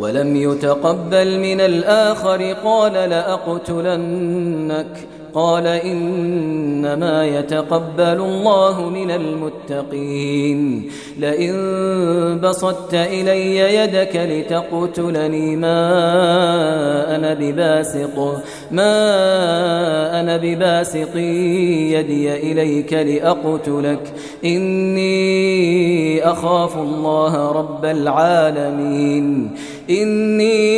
ولم يتقبل من الآخر قال لأقتلنك. قال إنما يتقبل الله من المتقين. لئن بصدت إلي يدك لتقتلني ما أنا بباسق ما أنا بباسق يدي إليك لأقتلك. إني أخاف الله رب العالمين. إني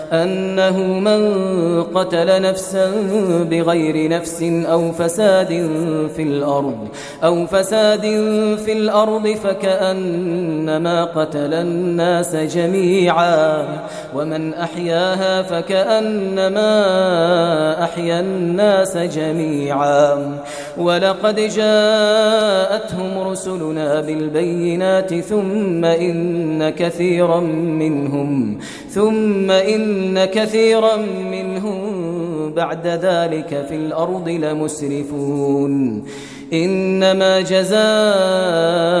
أنه من قتل نفسا بغير نفس أو فساد في الأرض أو فساد في الأرض فكأنما قتل الناس جميعا. ومن أحياها فكأنما أحيا الناس جميعا. ولقد جاءتهم رسلنا بالبينات ثم إن كثيرا منهم ثم إن إن كثيرا منهم بعد ذلك في الأرض لمسرفون إنما جزاء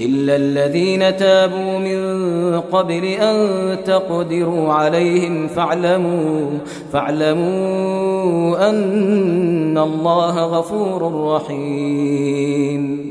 إلا الذين تابوا من قبل أن تقدروا عليهم فاعلموا فاعلموا أن الله غفور رحيم